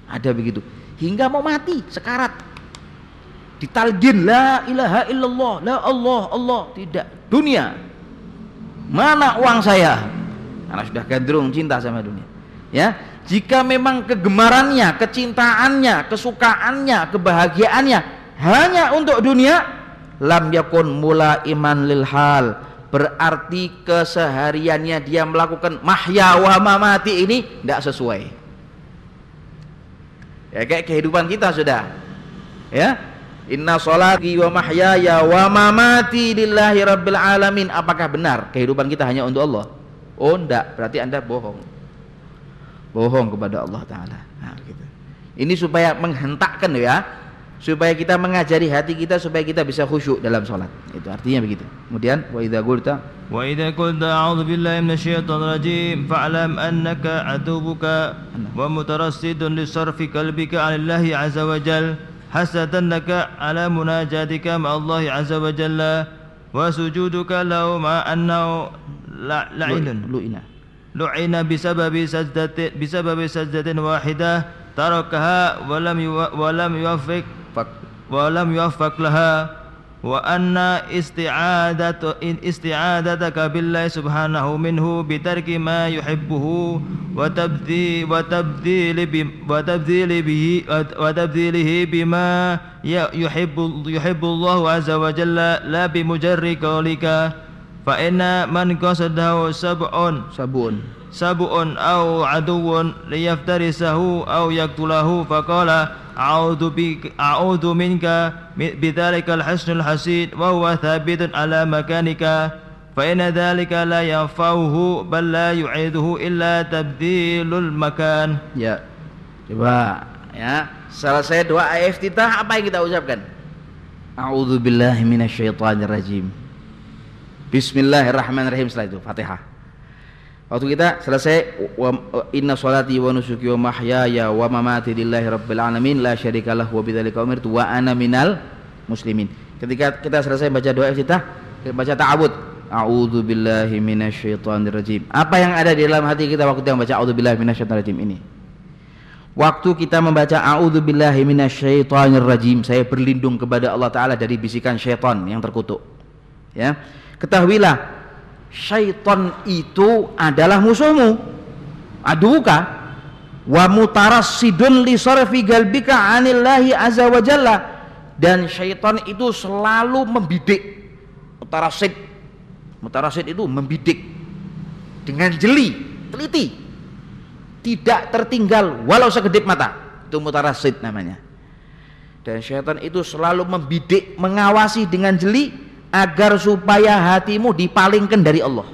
Ada begitu. Hingga mau mati, sekarat. Ditalgin la ilaha illallah la Allah Allah. Tidak. Dunia. Mana uang saya? Karena sudah gandrung cinta sama dunia. Ya jika memang kegemarannya kecintaannya kesukaannya kebahagiaannya hanya untuk dunia lam yakun mula iman lil hal. Berarti kesehariannya dia melakukan mahya wa mamati ini tidak sesuai ya kayak kehidupan kita sudah ya Inna salati wa mahyaya wa mamati lillahi rabbil alamin. Apakah benar kehidupan kita hanya untuk Allah? Oh enggak, berarti Anda bohong. Bohong kepada Allah taala. Nah, gitu. Ini supaya menghentakkan ya, supaya kita mengajari hati kita supaya kita bisa khusyuk dalam salat. Itu artinya begitu. Kemudian wa idza qulta وإذا قلت أعوذ بالله من الشيطان الرجيم فاعلم أنك عدوك ومترصد لصرف قلبك عن الله عز وجل حسدنك على مناجاتك مع الله عز وجل وسجودك له مع أنه لعين. لعن لعن بسبب سجدة بسبب سجدة واحدة تركها ولم ولم يوفق ولم يوفق لها. وأن استعادة استعادتك بالله سبحانه منه بترك ما يحبه وتبذيل وتبذيل وتبذيل به وتبذيله بما يحب يحب الله عز وجل لا بمجرد قولك. فإن من قصده سبع sabun سبع أو عدو ليفترسه أو يقتله فقال أعوذ بك أعوذ منك م- بذلك الحسن الحسين وهو ثابت على مكانك فإن ذلك لا ينفعه بل لا يعيده إلا تبديل المكان ya coba ya selesai doa iftitah apa yang kita ucapkan A'udzu billahi minasyaitonir rajim Bismillahirrahmanirrahim setelah itu Fatihah Waktu kita selesai inna salati wa nusuki wa mahyaya wa mamati lillahi rabbil alamin la syarikalah wa bidzalika umirtu wa ana minal muslimin. Ketika kita selesai baca doa kita baca ta'awud. A'udzu billahi minasyaitonir rajim. Apa yang ada di dalam hati kita waktu kita membaca a'udzu billahi minasyaitonir rajim ini? Waktu kita membaca a'udzu billahi minasyaitonir rajim, saya berlindung kepada Allah taala dari bisikan syaitan yang terkutuk. Ya. Ketahuilah syaitan itu adalah musuhmu. Aduka wa mutarassidun li sarfi galbika anillahi azza wa jalla. Dan syaitan itu selalu membidik. Mutarasid. Mutarasid itu membidik. Dengan jeli teliti. Tidak tertinggal walau sekedip mata. Itu mutarasid namanya. Dan syaitan itu selalu membidik mengawasi dengan jeli agar supaya hatimu dipalingkan dari Allah.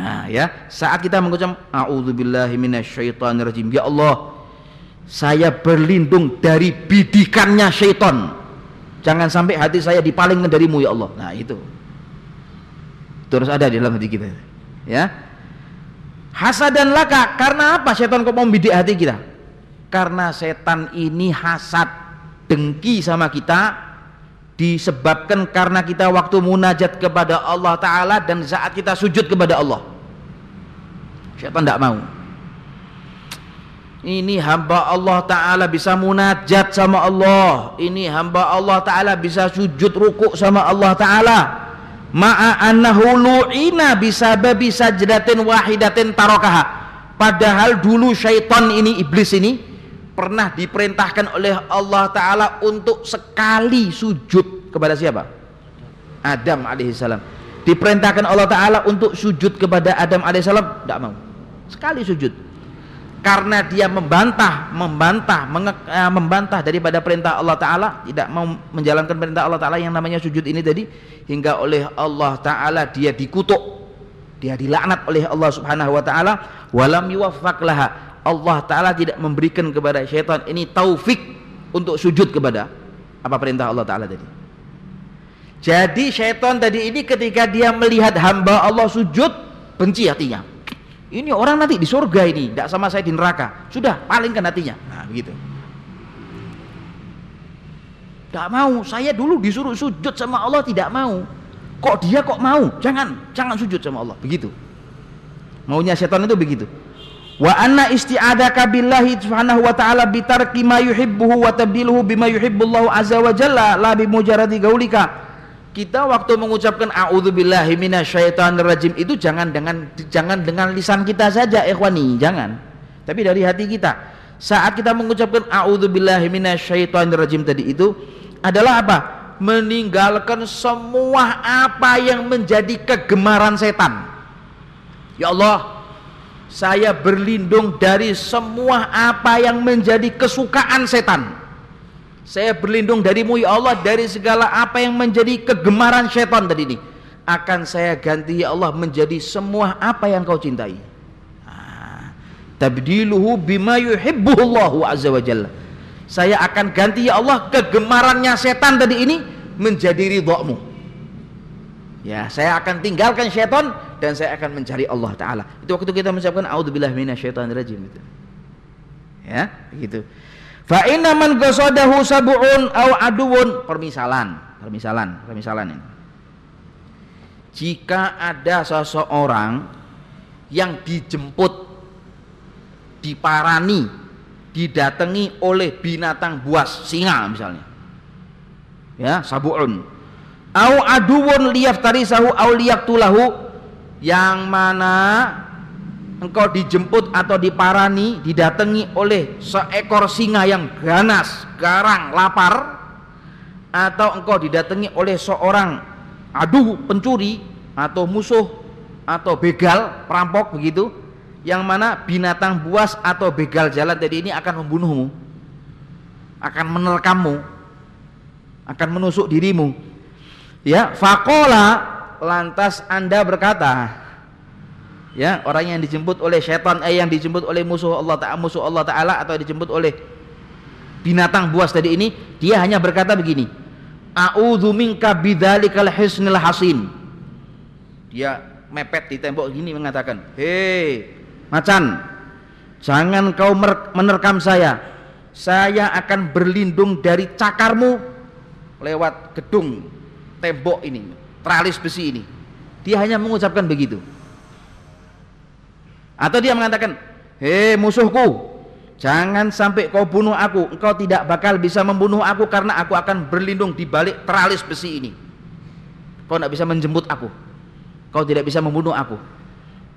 Nah, ya, saat kita mengucap a'udzubillahi minasyaitonirrajim. Ya Allah, saya berlindung dari bidikannya syaitan. Jangan sampai hati saya dipalingkan darimu ya Allah. Nah, itu. Terus ada di dalam hati kita. Ya. Hasad dan laka karena apa syaitan kok membidik hati kita? Karena setan ini hasad, dengki sama kita, disebabkan karena kita waktu munajat kepada Allah Ta'ala dan saat kita sujud kepada Allah. Syaitan tidak mau? Ini hamba Allah Ta'ala bisa munajat sama Allah. Ini hamba Allah Ta'ala bisa sujud rukuk sama Allah Ta'ala. Ma'a annahu lu'ina bisababi sajdatin wahidatin tarokaha padahal dulu syaitan ini iblis ini pernah diperintahkan oleh Allah Ta'ala untuk sekali sujud kepada siapa? Adam alaihissalam diperintahkan Allah Ta'ala untuk sujud kepada Adam alaihissalam tidak mau. Sekali sujud. Karena dia membantah membantah menge- eh, membantah daripada perintah Allah Ta'ala tidak mau menjalankan perintah Allah Ta'ala yang namanya sujud ini tadi hingga oleh Allah Ta'ala dia dikutuk. Dia dilaknat oleh Allah Subhanahu Wa Ta'ala. Walam yuwaffaq laha Allah Ta'ala tidak memberikan kepada syaitan ini taufik untuk sujud kepada apa perintah Allah Ta'ala tadi. Jadi syaitan tadi ini ketika dia melihat hamba Allah sujud benci hatinya. Ini orang nanti di surga ini tidak sama saya di neraka. Sudah palingkan hatinya. Nah begitu. Tidak mau. Saya dulu disuruh sujud sama Allah tidak mau. Kok dia kok mau? Jangan. Jangan sujud sama Allah. Begitu. Maunya setan itu begitu wa anna isti'adaka billahi subhanahu wa ta'ala bitarki ma yuhibbuhu wa tabdiluhu bima yuhibbullahu azza wa jalla la bi mujarradi gaulika. Kita waktu mengucapkan a'udzubillahi minasyaitonir rajim itu jangan dengan jangan dengan lisan kita saja ikhwani jangan. Tapi dari hati kita. Saat kita mengucapkan a'udzubillahi minasyaitonir rajim tadi itu adalah apa? Meninggalkan semua apa yang menjadi kegemaran setan. Ya Allah saya berlindung dari semua apa yang menjadi kesukaan setan. Saya berlindung darimu ya Allah dari segala apa yang menjadi kegemaran setan tadi ini. Akan saya ganti ya Allah menjadi semua apa yang kau cintai. Ah, tabdiluhu bima yuhibbuhullahu azza wa jalla. Saya akan ganti ya Allah kegemarannya setan tadi ini menjadi ridhomu. Ya saya akan tinggalkan setan dan saya akan mencari Allah taala. Itu waktu kita mengucapkan auzubillahi minasyaitonirrajim itu ya begitu. Fa inna man qasadahu sab'un aw aduun permisalan permisalan permisalan ini. Jika ada seseorang yang dijemput diparani didatangi oleh binatang buas singa misalnya. Ya sabuun au aduwun liyaftarisahu au liyaktulahu yang mana engkau dijemput atau diparani didatangi oleh seekor singa yang ganas garang lapar atau engkau didatangi oleh seorang aduh pencuri atau musuh atau begal perampok begitu. Yang mana binatang buas atau begal jalan tadi ini akan membunuhmu akan menerkammu akan menusuk dirimu. Ya fakola lantas anda berkata ya orang yang dijemput oleh setan eh yang dijemput oleh musuh Allah taala musuh Allah taala atau dijemput oleh binatang buas tadi ini dia hanya berkata begini a'udzu minka bidzalikal hisnil hasin dia mepet di tembok gini mengatakan hei macan jangan kau menerkam saya. Saya akan berlindung dari cakarmu lewat gedung tembok ini teralis besi ini. Dia hanya mengucapkan begitu. Atau dia mengatakan hei musuhku jangan sampai kau bunuh aku. Engkau tidak bakal bisa membunuh aku karena aku akan berlindung di balik teralis besi ini. Kau tidak bisa menjemput aku. Kau tidak bisa membunuh aku.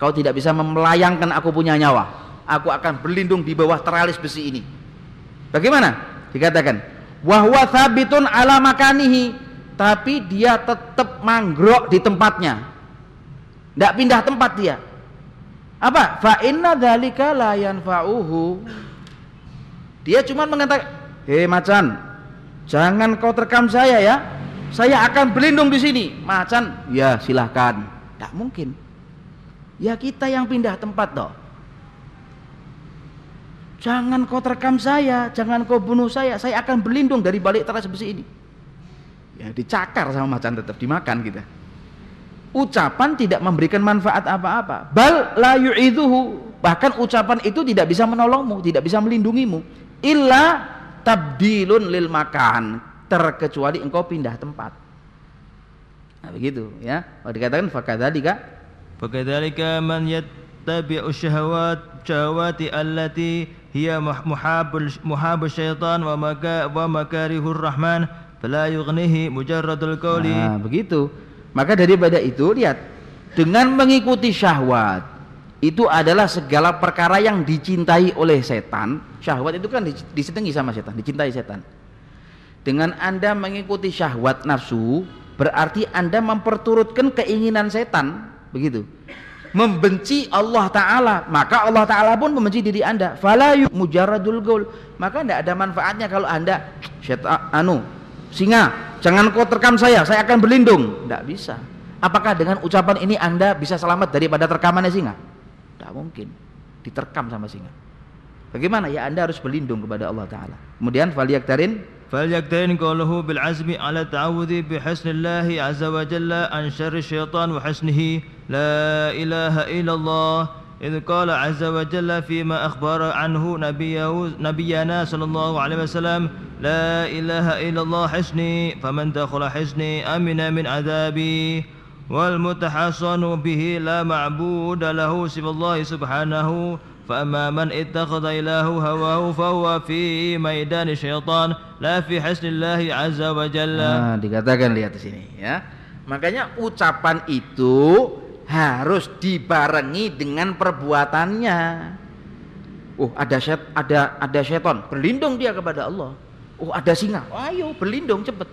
Kau tidak bisa melayangkan aku punya nyawa. Aku akan berlindung di bawah teralis besi ini. Bagaimana? Dikatakan, wahwa thabitun ala makanihi, tapi dia tetap manggrok di tempatnya. Tidak pindah tempat dia. Apa? Fa inna dzalika la. Dia cuma mengatakan, "Hei macan, jangan kau terkam saya ya. Saya akan berlindung di sini." Macan, "Ya, silahkan." Tidak mungkin. Ya kita yang pindah tempat toh. Jangan kau terkam saya, jangan kau bunuh saya, saya akan berlindung dari balik teras besi ini ya dicakar sama macan tetap dimakan kita. Ucapan tidak memberikan manfaat apa-apa. Bal la yu'idhuhu. Bahkan ucapan itu tidak bisa menolongmu tidak bisa melindungimu. Illa tabdilun lil makan. Terkecuali engkau pindah tempat. Nah, begitu ya. Kalau dikatakan fakadzalika. Fakadzalika man yattabi'u syahawat syahawati allati hiya muhabul muhabul syaitan wa maka wa makarihur rahman. Fala yughnihi mujarradul qawli. Nah, begitu. Maka daripada itu lihat dengan mengikuti syahwat itu adalah segala perkara yang dicintai oleh setan. Syahwat itu kan disetengi sama setan, dicintai setan. Dengan Anda mengikuti syahwat nafsu, berarti Anda memperturutkan keinginan setan, begitu. Membenci Allah taala, maka Allah taala pun membenci diri Anda. falayu mujaradul gaul. Maka tidak ada manfaatnya kalau Anda syaitan anu singa jangan kau terkam saya saya akan berlindung tidak bisa apakah dengan ucapan ini anda bisa selamat daripada terkamannya singa tidak mungkin diterkam sama singa bagaimana ya anda harus berlindung kepada Allah Ta'ala kemudian tarin فليقترن قوله بالعزم على التعوذ بحسن الله عز وجل عن شر الشيطان وحسنه لا إله إلا الله إذ قال عز وجل فيما أخبر عنه نبيه نبينا صلى الله عليه وسلم لا إله إلا الله حسني فمن دخل حسني أمن من عذابي والمتحصن به لا معبود له سوى الله سبحانه فأما من اتخذ إله هواه فهو في ميدان الشيطان لا في حسن الله عز وجل nah, dikatakan lihat di sini ya makanya ucapan itu harus dibarengi dengan perbuatannya oh ada syet, ada ada setan berlindung dia kepada Allah oh ada singa oh, ayo berlindung cepet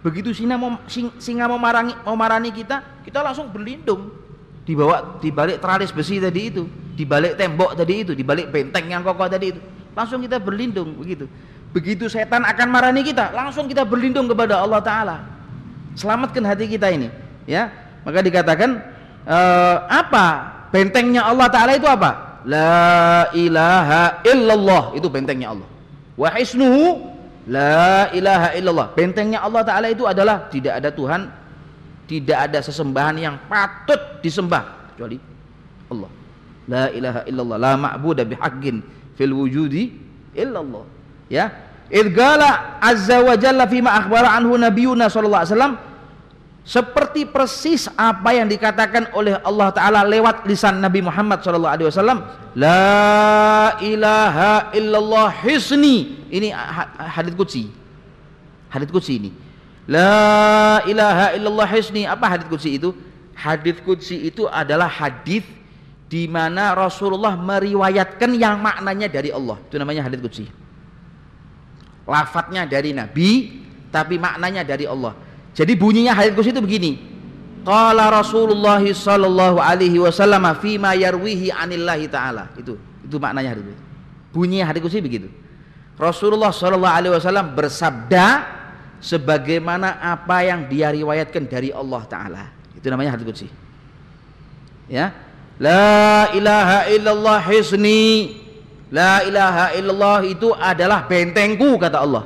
begitu singa mau singa mau marani mau marani kita kita langsung berlindung dibawa di balik teralis besi tadi itu di balik tembok tadi itu, di balik benteng yang kokoh tadi itu. Langsung kita berlindung begitu. Begitu setan akan marani kita, langsung kita berlindung kepada Allah taala. Selamatkan hati kita ini, ya. Maka dikatakan uh, apa? Bentengnya Allah taala itu apa? La ilaha illallah, itu bentengnya Allah. Wa hisnuhu la ilaha illallah. Bentengnya Allah taala itu adalah tidak ada Tuhan, tidak ada sesembahan yang patut disembah kecuali Allah la ilaha illallah la ma'budu bihaqqin fil wujudi illallah ya idgala azza wa jalla fima akhbara anhu nabiyuna sallallahu alaihi wasallam seperti persis apa yang dikatakan oleh Allah taala lewat lisan Nabi Muhammad wasallam la ilaha illallah hisni ini hadits qudsi hadits qudsi ini La ilaha illallah hisni. Apa hadis qudsi itu? Hadis qudsi itu adalah hadis di mana Rasulullah meriwayatkan yang maknanya dari Allah. Itu namanya hadis qudsi. Lafadznya dari Nabi, tapi maknanya dari Allah. Jadi bunyinya hadis qudsi itu begini. Qala Rasulullah sallallahu alaihi wasallam fi ma yarwihi anillahi taala. Itu itu maknanya hadis qudsi. Bunyi hadis qudsi begitu. Rasulullah sallallahu alaihi wasallam bersabda sebagaimana apa yang dia riwayatkan dari Allah taala. Itu namanya hadis qudsi. Ya. La ilaha illallah hisni. La ilaha illallah itu adalah bentengku kata Allah.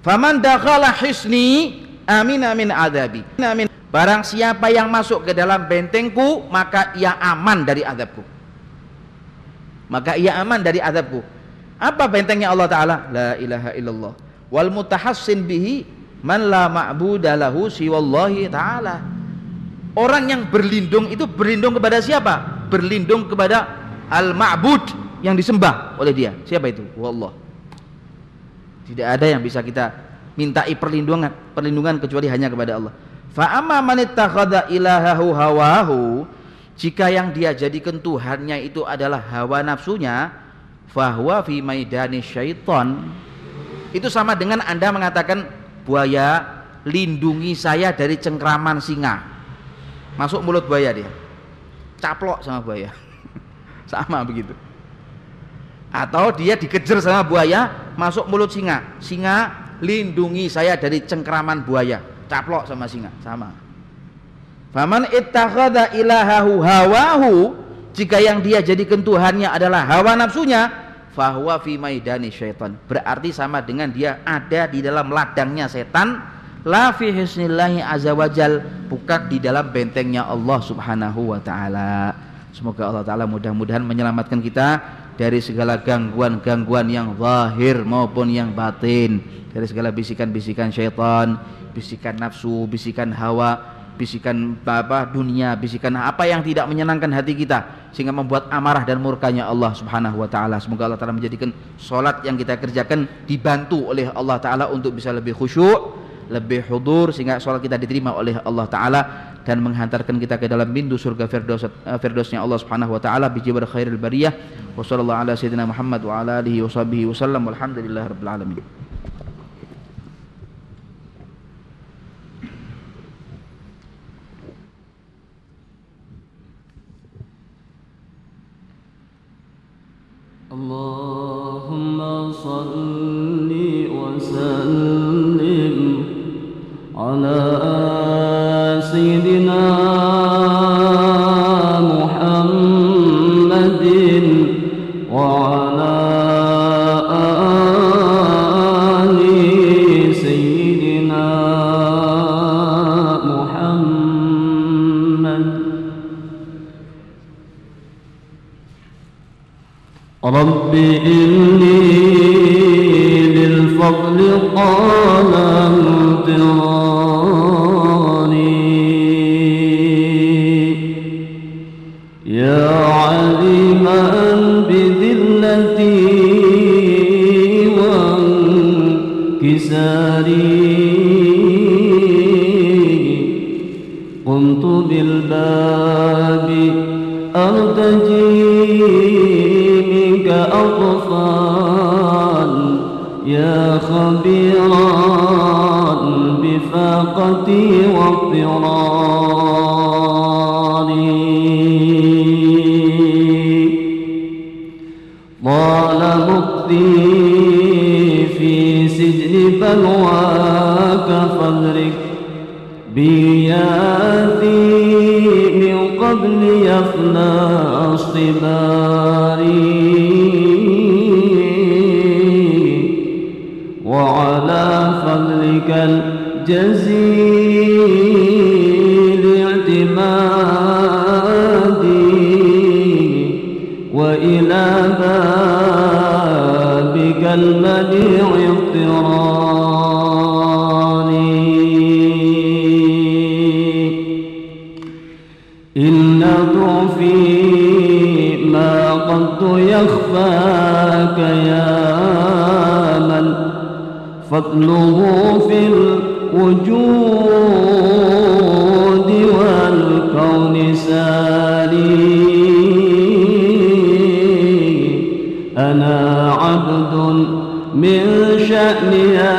Faman dakhala hisni amin amin adabi. Amin. Barang siapa yang masuk ke dalam bentengku maka ia aman dari azabku. Maka ia aman dari azabku. Apa bentengnya Allah taala? La ilaha illallah. Wal mutahassin bihi man la ma'budalahu lahu siwallahi taala. Orang yang berlindung itu berlindung kepada siapa? Berlindung kepada al-ma'bud yang disembah oleh dia. Siapa itu? Wallah. Tidak ada yang bisa kita mintai perlindungan, perlindungan kecuali hanya kepada Allah. Fa amma man ittakhadha ilahahu hawahu, jika yang dia jadikan Tuhannya itu adalah hawa nafsunya, fahuwa fi maidani syaiton. Itu sama dengan Anda mengatakan buaya lindungi saya dari cengkraman singa. Masuk mulut buaya dia. Caplok sama buaya. *laughs* Sama begitu. Atau dia dikejar sama buaya masuk mulut singa. Singa lindungi saya dari cengkraman buaya. Caplok sama singa sama. Faman ittakhadha ilahahu hawahu jika yang dia jadikan Tuhannya adalah hawa nafsunya fahuwa fi maidani syaitan. Berarti sama dengan dia ada di dalam ladangnya setan. La fi hisnillahi azza wajal bukan di dalam bentengnya Allah Subhanahu wa taala. Semoga Allah taala mudah-mudahan menyelamatkan kita dari segala gangguan-gangguan yang zahir maupun yang batin, dari segala bisikan-bisikan syaitan, bisikan nafsu, bisikan hawa, bisikan apa dunia, bisikan apa yang tidak menyenangkan hati kita sehingga membuat amarah dan murkanya Allah Subhanahu wa taala. Semoga Allah taala menjadikan salat yang kita kerjakan dibantu oleh Allah taala untuk bisa lebih khusyuk lebih hudur sehingga sholat kita diterima oleh Allah Taala dan menghantarkan kita ke dalam pintu surga firdaus uh, firdausnya Allah Subhanahu wa taala bi jibar khairil bariyah wa sallallahu ala sayyidina Muhammad wa ala alihi wa sahbihi wasallam walhamdulillahirabbil alamin اللهم صل وسلم على سيدنا محمد وعلى آل سيدنا محمد. رب إني للفضل قال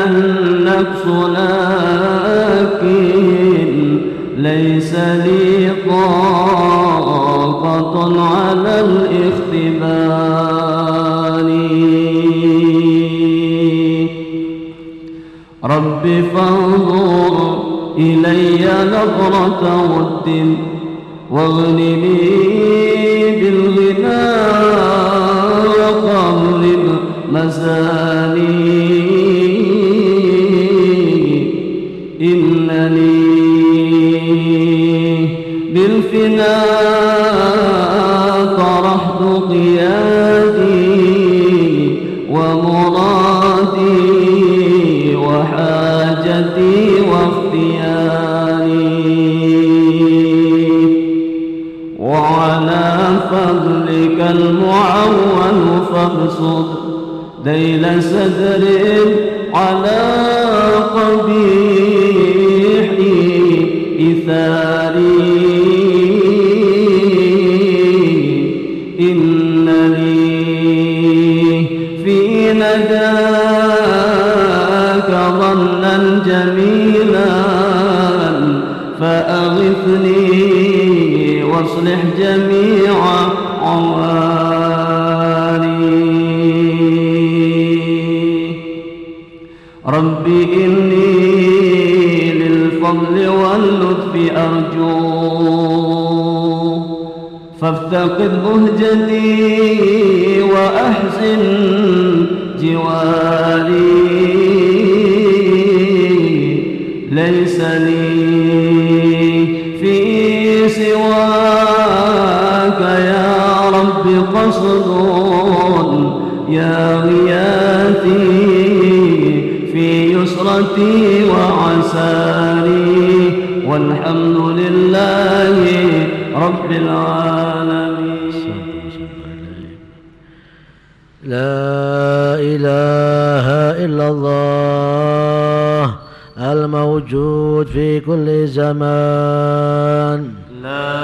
النفس لكن ليس لي طاقة على الاختبار. رب فانظر إلي نظرة ود واغنني بالغنى وقرب مزاني. إنني بالفناء طرحت قيادي ومرادي وحاجتي واختياري وعلى فضلك المعول فابسط ذيل صدر على قبيح فأغثني واصلح جميع عواري رب إني للفضل واللطف أرجو. فافتقد مهجتي وأحسن جواري. ليس لي في سواك يا رب قصد يا غياثي في يسرتي وعساري. والحمد لله رب العالمين. لا إله إلا الله الموجود في كل زمان. لا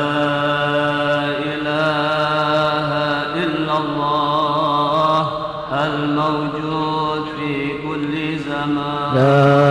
إله إلا الله الموجود في كل زمان. لا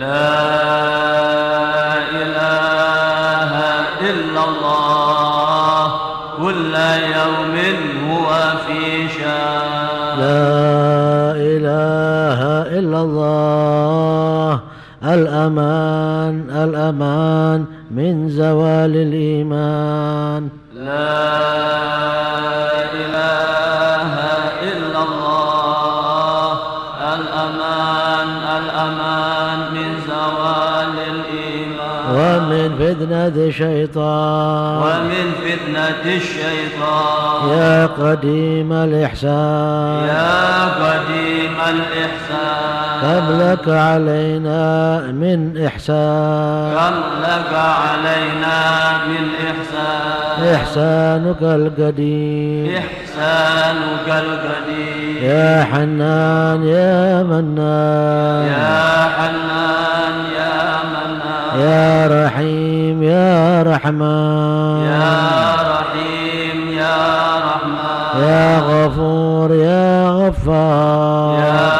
لا الإحسان. يا قديم الإحسان. كم لك علينا من إحسان. كم لك علينا من إحسان. إحسانك القديم. إحسانك القديم. يا حنان يا منان. يا حنان يا منان. يا رحيم يا رحمن. يا رحيم يا رحمن. يا غفور يا غفار. يا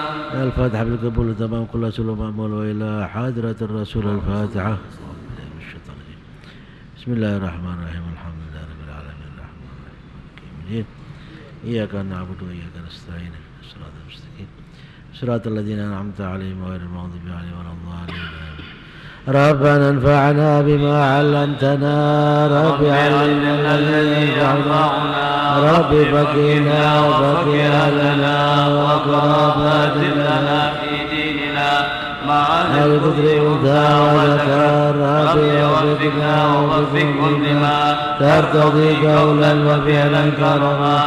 الفاتحة بالقبول تمام كل سلو مأمول وإلى حضرة الرسول الفاتحة. بسم الله الرحمن الرحيم الحمد لله رب العالمين الرحمن الرحيم الدين إياك نعبد وإياك نستعين الصراط المستقيم. صراط الذين أنعمت عليهم غير المغضوب عليهم ولا الضالين. ربنا انفعنا بما علمتنا. رب علمنا الذي ينفعنا رب فقنا وفقه لنا وقرابات لنا. في ديننا. مع البدر أنثى وذكر رب وفقنا ووفقهم لما ترتضي قولا وفعلا كرما.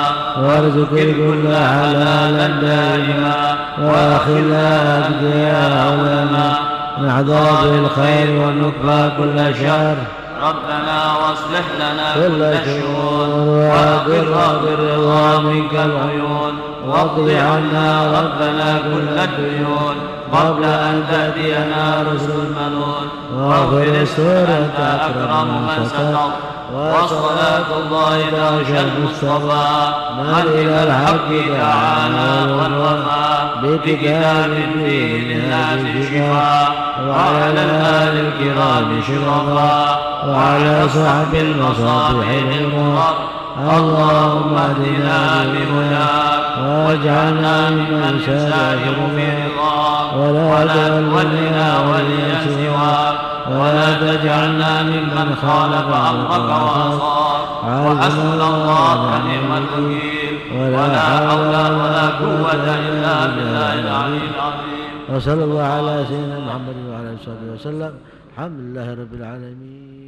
وارزق الكل حلالا دائما. واخلا أتقياء علما نحظى بالخير ونكفى كل شر ربنا واصلح لنا كل الشؤون شؤون وأقر بالرضا منك العيون. واقض عنا ربنا كل الديون. قبل أن تأتينا رسل المنون واغفر السورة أكرم من ستر وصلاة الله تعشى المصطفى من إلى الحق دعانا والوفاء بكتاب فيه للناس شفاء وعلى الآل الكرام شرفاء وعلى صحب المصابيح الغرار اللهم اهدنا بهداك واجعلنا ممن سائر في رضاك ولا تولنا وليا سواك ولا تجعلنا ممن خالف أمرك وعصاك وحسبنا الله ونعم الوكيل ولا حول ولا قوة إلا بالله. العلي العظيم. وصلى الله على سيدنا محمد وعلى آله وصحبه وسلم. الحمد لله رب العالمين.